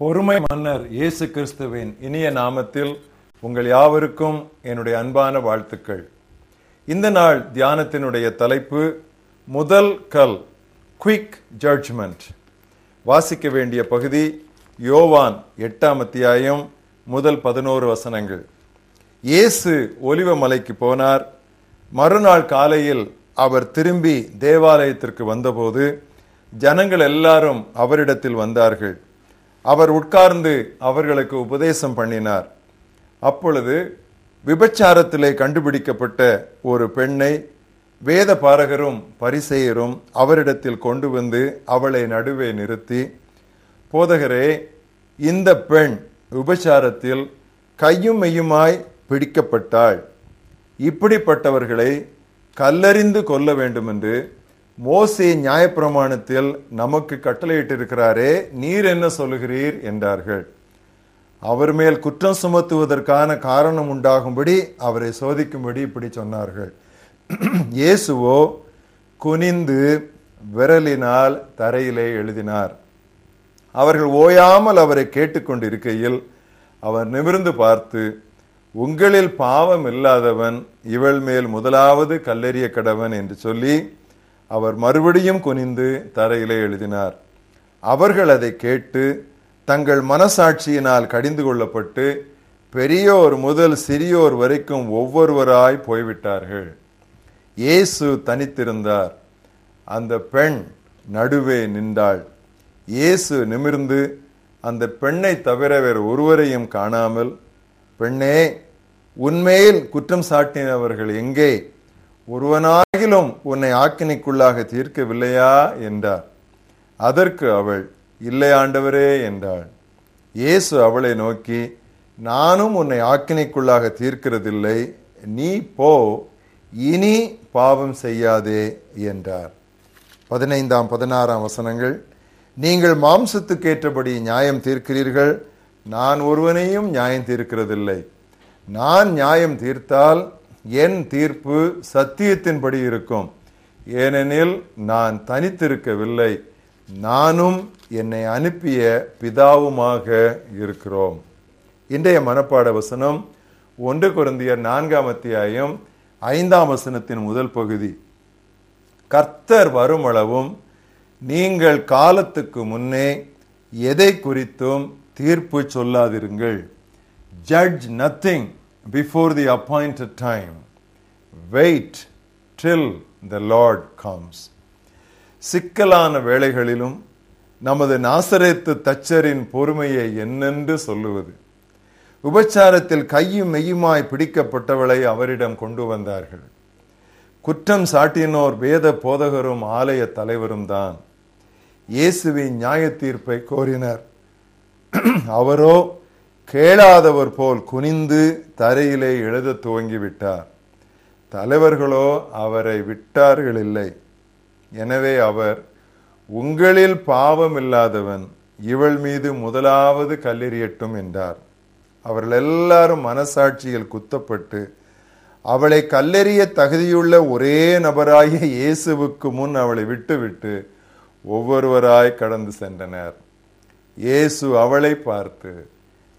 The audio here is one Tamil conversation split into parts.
பொறுமை மன்னர் இயேசு கிறிஸ்துவின் இனிய நாமத்தில் உங்கள் யாவருக்கும் என்னுடைய அன்பான வாழ்த்துக்கள். இந்த நாள் தியானத்தினுடைய தலைப்பு முதல் கல் குயிக் ஜட்ஜ்மெண்ட் வாசிக்க வேண்டிய பகுதி யோவான் எட்டாம் அத்தியாயம் முதல் பதினோரு வசனங்கள். இயேசு ஒலிவ மலைக்கு போனார். மறுநாள் காலையில் அவர் திரும்பி தேவாலயத்திற்கு வந்தபோது ஜனங்கள் எல்லாரும் அவரிடத்தில் வந்தார்கள். அவர் உட்கார்ந்து அவர்களுக்கு உபதேசம் பண்ணினார். அப்பொழுது விபச்சாரத்திலே கண்டுபிடிக்கப்பட்ட ஒரு பெண்ணை வேத பாரகரும் பரிசெயரும் அவரிடத்தில் கொண்டு வந்து அவளை நடுவே நிறுத்தி போதகரே இந்த பெண் விபச்சாரத்தில் கையும் மெய்யுமாய் பிடிக்கப்பட்டாள். இப்படிப்பட்டவர்களை கல்லறிந்து கொல்ல வேண்டுமென்று மோசே நியாயப்பிரமாணத்தில் நமக்கு கட்டளையிட்டிருக்கிறாரே நீர் என்ன சொல்லுகிறீர்? என்றார்கள். அவர் மேல் குற்றம் சுமத்துவதற்கான காரணம் உண்டாகும்படி அவரை சோதிக்கும்படி இப்படி சொன்னார்கள். இயேசுவோ குனிந்து விரலினால் தரையிலே எழுதினார். அவர்கள் ஓயாமல் அவரை கேட்டுக்கொண்டிருக்கையில் அவர் நிமிர்ந்து பார்த்து உங்களில் பாவம் இல்லாதவன் இவள் மேல் முதலாவது கல்லெறிய கடவன் என்று சொல்லி அவர் மறுபடியும் குனிந்து தரையிலே எழுதினார். அவர்கள் அதை கேட்டு தங்கள் மனசாட்சியினால் கடிந்து கொள்ளப்பட்டு பெரியோர் முதல் சிறியோர் வரைக்கும் ஒவ்வொருவராய் போய்விட்டார்கள். இயேசு தனித்திருந்தார். அந்த பெண் நடுவே நின்றாள். இயேசு நிமிர்ந்து அந்த பெண்ணை தவிர வேறு ஒருவரையும் காணாமல் பெண்ணே உண்மையில் குற்றம் சாட்டினவர்கள் எங்கே? ஒருவனாகிலும் உன்னை ஆக்கினைக்குள்ளாக தீர்க்கவில்லையா? என்றார் அதற்கு அவள் இல்லை ஆண்டவரே என்றாள். இயேசு அவளை நோக்கி நானும் உன்னை ஆக்கினைக்குள்ளாக தீர்க்கிறதில்லை. நீ போ இனி பாவம் செய்யாதே என்றார். பதினைந்தாம் பதினாறாம் வசனங்கள். நீங்கள் மாம்சத்துக்கேற்றபடி நியாயம் தீர்க்கிறீர்கள். நான் ஒருவனையும் நியாயம் தீர்க்கிறதில்லை. நான் நியாயம் தீர்த்தால் என் தீர்ப்பு சத்தியத்தின்படி இருக்கும். ஏனெனில் நான் தனித்திருக்கவில்லை. நானும் என்னை அனுப்பிய பிதாவுமாக இருக்கிறோம். இன்றைய மனப்பாட வசனம் ஒன்று குருந்தியர் நான்காம் அத்தியாயம் ஐந்தாம் வசனத்தின் முதல் பகுதி. கர்த்தர் வருமளவும் நீங்கள் காலத்துக்கு முன்னே எதை குறித்தும் தீர்ப்பு சொல்லாதிருங்கள். Judge nothing before the appointed time wait till the Lord comes சிக்கலான வேளைகளிலும் நமது நாசரேத்து தச்சரின் பொறுமையை என்னென்று சொல்லுவது. உபச்சாரத்தில் கையும் மெய்யுமாய் பிடிக்கப்பட்டவளை அவரிடம் கொண்டு வந்தார்கள். குற்றம் சாட்டினோர் வேத போதகரும் ஆலய தலைவரும் தான். இயேசுவின் நியாய தீர்ப்பை கோரினர். அவரோ கேளாதவர் போல் குனிந்து தரையிலே எழுத துவங்கிவிட்டார். தலைவர்களோ அவரை விட்டார்கள் இல்லை எனவே அவர் உங்களில் பாவம் இல்லாதவன் இவள் மீது முதலாவது கல்லெறியட்டும் என்றார். அவர்கள் எல்லாரும் மனசாட்சியில் குத்தப்பட்டு அவளை கல்லெறிய தகுதியுள்ள ஒரே நபராகிய இயேசுவுக்கு முன் அவளை விட்டுவிட்டு ஒவ்வொருவராய் கடந்து சென்றனர். இயேசு அவளை பார்த்து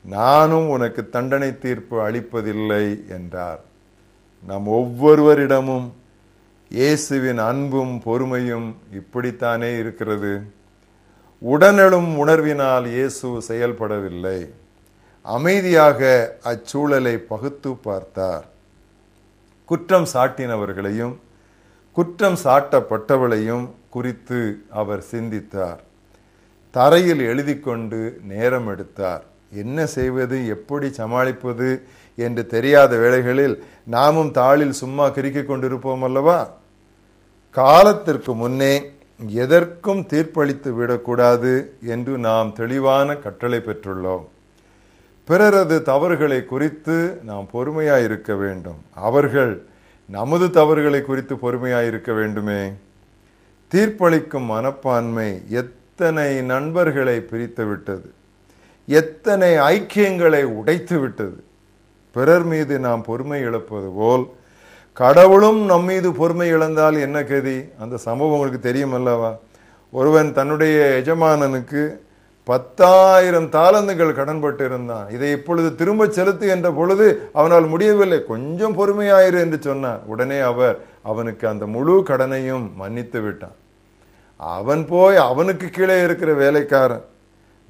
நானும் உனக்கு தண்டனை தீர்ப்பு அளிப்பதில்லை என்றார். நம் ஒவ்வொருவரிடமும் இயேசுவின் அன்பும் பொறுமையும் இப்படித்தானே இருக்கிறது? உடனெழும் உணர்வினால் இயேசு செயல்படவில்லை. அமைதியாக அச்சூழலை பகுத்து பார்த்தார். குற்றம் சாட்டினவர்களையும் குற்றம் சாட்டப்பட்டவளையும் குறித்து அவர் சிந்தித்தார். தரையில் எழுதி கொண்டு நேரம் எடுத்தார். என்ன செய்வது எப்படி சமாளிப்பது என்று தெரியாத வேளைகளில் நாமும் தாளில் சும்மா கிரிக்கிக் கொண்டிருப்போம் அல்லவா? காலத்திற்கு முன்னே எதற்கும் தீர்ப்பளித்து விடக்கூடாது என்று நாம் தெளிவான கட்டளை பெற்றுள்ளோம். பிறரது தவறுகளை குறித்து நாம் பொறுமையாக இருக்க வேண்டும். அவர்கள் நமது தவறுகளை குறித்து பொறுமையாக இருக்க வேண்டுமே. தீர்ப்பளிக்கும் மனப்பான்மை எத்தனை நண்பர்களை பிரித்து விட்டது. எத்தனை ஐக்கியங்களை உடைத்து விட்டது. பிறர் மீது நாம் பொறுமை இழப்பது போல். கடவுளும் நம் மீது பொறுமை இழந்தால் என்ன கதி? அந்த சம்பவம் உங்களுக்கு தெரியும் அல்லவா? ஒருவன் தன்னுடைய எஜமானனுக்கு பத்தாயிரம் தாளந்துகள் கடன்பட்டு இருந்தான். இதை இப்பொழுது திரும்ப செலுத்து என்ற பொழுது அவனால் முடியவில்லை. கொஞ்சம் பொறுமையாயிரு என்று சொன்னான். உடனே அவர் அவனுக்கு அந்த முழு கடனையும் மன்னித்து விட்டான். அவன் போய் அவனுக்கு கீழே இருக்கிற வேலைக்காரன்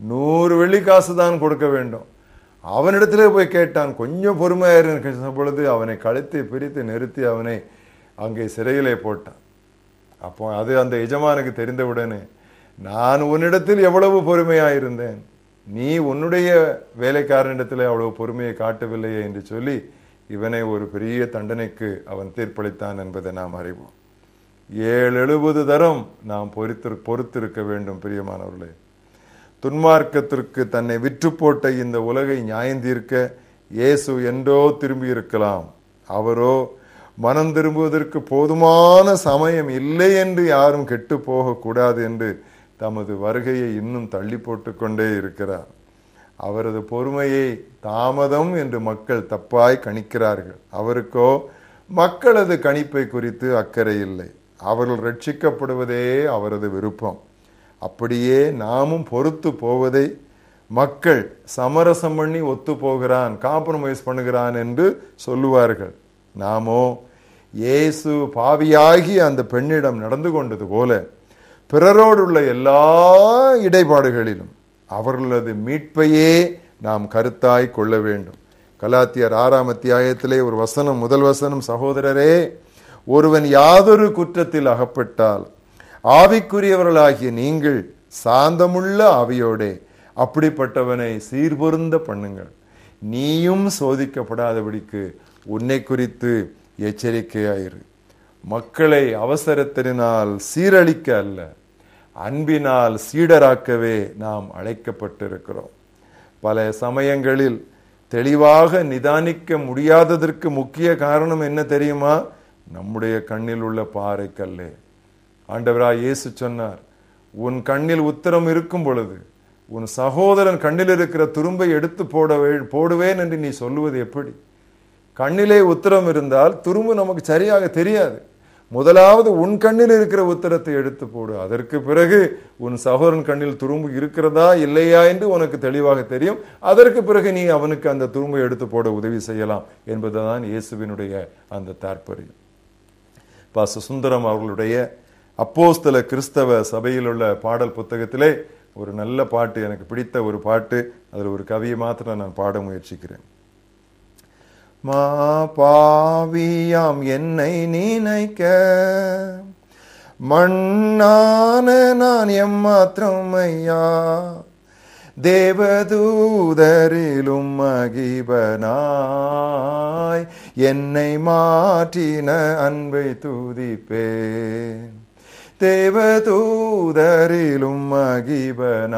நூறு வெள்ளி காசு தான் கொடுக்க வேண்டும். அவனிடத்திலே போய் கேட்டான் கொஞ்சம் பொறுமையாக பொழுது அவனை கழுத்தை பிரித்து நிறுத்தி அவனை அங்கே சிறையிலே போட்டான். அப்போ அது அந்த எஜமானுக்கு தெரிந்தவுடனே நான் உன்னிடத்தில் எவ்வளவு பொறுமையாக இருந்தேன்? நீ உன்னுடைய வேலைக்காரனிடத்தில் அவ்வளவு பொறுமையை காட்டவில்லையே என்று சொல்லி இவனை ஒரு பெரிய தண்டனைக்கு அவன் தீர்ப்பளித்தான் என்பதை நாம் அறிவோம். ஏழு எழுபது தரம் நாம் பொறுத்து பொறுத்திருக்க வேண்டும் பிரியமானவர்களே. துன்மார்க்கத்திற்கு தன்னை விற்றுப்போட்ட இந்த உலகை நியாயந்தீர்க்க இயேசு என்றோ திரும்பி இருக்கலாம் அவரோ மனம் திரும்புவதற்கு போதுமான சமயம் இல்லை என்று யாரும் கெட்டு போகக்கூடாது என்று தமது வருகையை இன்னும் தள்ளி போட்டு கொண்டே இருக்கிறார். அவரது பொறுமையை தாமதம் என்று மக்கள் தப்பாய் கணிக்கிறார்கள். அவருக்கோ மக்களது கணிப்பை குறித்து அக்கறை இல்லை. அவர்கள் ரட்சிக்கப்படுவதே அவரது விருப்பம். அப்படியே நாமும் பொறுத்து போவதை மக்கள் சமரசம் பண்ணி ஒத்து போகிறான் காம்ப்ரமைஸ் பண்ணுகிறான் என்று சொல்லுவார்கள். நாமோ இயேசு பாவியாகி அந்த பெண்ணிடம் நடந்து கொண்டது போல பிறரோடு உள்ள எல்லா இடைபாடுகளிலும் அவர்களது மீட்பையே நாம் கருத்தாய் கொள்ள வேண்டும். கலாத்தியர் ஆறாம் அத்தியாயத்திலே ஒரு வசனம் முதல் வசனம் சகோதரரே ஒருவன் யாதொரு குற்றத்தில் அகப்பட்டால் ஆவிக்குரியவர்களாகிய நீங்கள் சாந்தமுள்ள ஆவியோடே அப்படிப்பட்டவனை சீர்பொருந்த பண்ணுங்கள். நீயும் சோதிக்கப்படாதபடிக்கு உன்னை குறித்து எச்சரிக்கையாயிரு. மக்களை அவசரத்தினால் சீரழிக்க அல்ல அன்பினால் சீடராக்கவே நாம் அழைக்கப்பட்டிருக்கிறோம். பல சமயங்களில் தெளிவாக நிதானிக்க முடியாததற்கு முக்கிய காரணம் என்ன தெரியுமா? நம்முடைய கண்ணில் உள்ள பாறை ஆண்டவராய் இயேசு சொன்னார் உன் கண்ணில் உத்தரம் இருக்கும் பொழுது உன் சகோதரன் கண்ணில் இருக்கிற துரும்பை எடுத்து போட போடுவேன் என்று நீ சொல்லுவது எப்படி? கண்ணிலே உத்தரம் இருந்தால் துரும்பு நமக்கு சரியாக தெரியாது. முதலாவது உன் கண்ணில் இருக்கிற உத்தரத்தை எடுத்து போடு. அதற்கு பிறகு உன் சகோதரன் கண்ணில் துரும்பு இருக்கிறதா இல்லையா என்று உனக்கு தெளிவாக தெரியும். அதற்கு பிறகு நீ அவனுக்கு அந்த துரும்பை எடுத்து போட உதவி செய்யலாம் என்பதுதான் இயேசுவினுடைய அந்த தாற்பயம். பாச சுந்தரம் அவர்களுடைய அப்போஸ்தல கிறிஸ்தவ சபையில் உள்ள பாடல் புத்தகத்திலே ஒரு நல்ல பாட்டு எனக்கு பிடித்த ஒரு பாட்டு. அதில் ஒரு கவியை மாத்திரம் நான் பாட முயற்சிக்கிறேன். மா பாவியாம் என்னை நினைக்க மண்ணான நான் எம்மாத்திரம் ஐயா தேவதூதரிலும் மகிபனாய் என்னை மாற்றின அன்பை துதிப்பேன். தேவதூதரிலும் மகிபனாய்.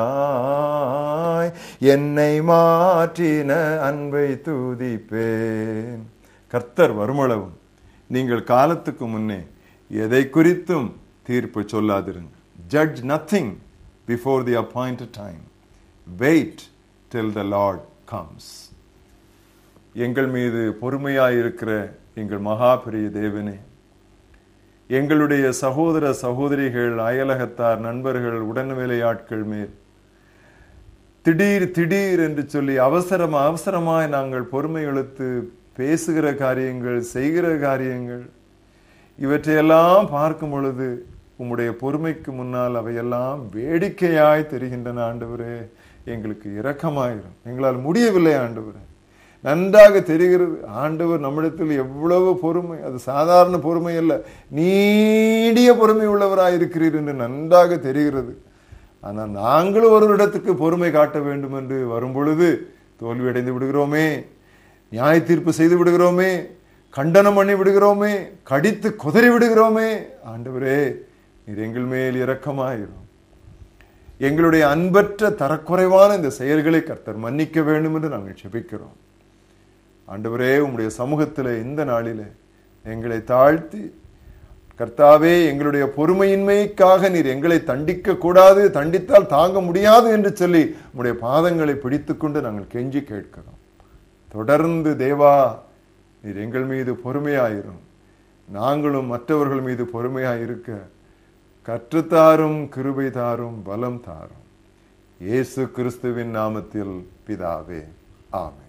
என்னை மாற்றின அன்பை துதிப்பேன். கர்த்தர் வருமளவும் நீங்கள் காலத்துக்கு முன்னே எதை குறித்தும் தீர்ப்பு சொல்லாதிருங்க. Judge nothing before the appoint time wait till the Lord comes எங்கள் மீது பொறுமையாயிருக்கிற எங்கள் மகாபிரிய தேவனே எங்களுடைய சகோதர சகோதரிகள் அயலகத்தார் நண்பர்கள் உடன்வேலை ஆட்கள் மேல். திடீர் திடீர் என்று சொல்லி அவசரம் அவசரமாய் நாங்கள் பொறுமை எழுத்து பேசுகிற காரியங்கள் செய்கிற காரியங்கள் இவற்றையெல்லாம் பார்க்கும் பொழுது உம்முடைய பொறுமைக்கு முன்னால் அவையெல்லாம் வேடிக்கையாய் தெரிகின்றன ஆண்டவரே. எங்களுக்கு இரக்கமாயிரும். எங்களால் முடியவில்லை ஆண்டவரே. நன்றாக தெரிகிறது. ஆண்டவர் நம்மிடத்தில் எவ்வளவு பொறுமை அது சாதாரண பொறுமை அல்ல. நீடிய பொறுமை உள்ளவராக இருக்கிறீர் என்று நன்றாக தெரிகிறது. ஆனால் நாங்களும் ஒரு இடத்துக்கு பொறுமை காட்ட வேண்டும் என்று வரும் பொழுது தோல்வி அடைந்து விடுகிறோமே நியாய தீர்ப்பு செய்து விடுகிறோமே கண்டனம் பண்ணி விடுகிறோமே கடித்து குதறி விடுகிறோமே ஆண்டவரே நீர் எங்கள் மேல் இரக்கமாயிரும். எங்களுடைய அன்பற்ற தரக்குறைவான இந்த செயல்களை கர்த்தர் மன்னிக்க வேண்டும் என்று நாங்கள் செபிக்கிறோம் ஆண்டவரே உம்முடைய சமூகத்தில் இந்த நாளில் எங்களை தாழ்த்தி கர்த்தாவே எங்களுடைய பொறுமையின்மைக்காக நீர் எங்களை தண்டிக்க கூடாது தண்டித்தால் தாங்க முடியாது என்று சொல்லி உடைய பாதங்களை பிடித்துக்கொண்டு நாங்கள் கெஞ்சி கேட்கிறோம். தொடர்ந்து தேவா நீர் எங்கள் மீது பொறுமையாயிரும். நாங்களும் மற்றவர்கள் மீது பொறுமையாயிருக்க கற்றுத்தாரும் கிருபை தாரும் பலம் தாரும். இயேசு கிறிஸ்துவின் நாமத்தில் பிதாவே ஆமென்.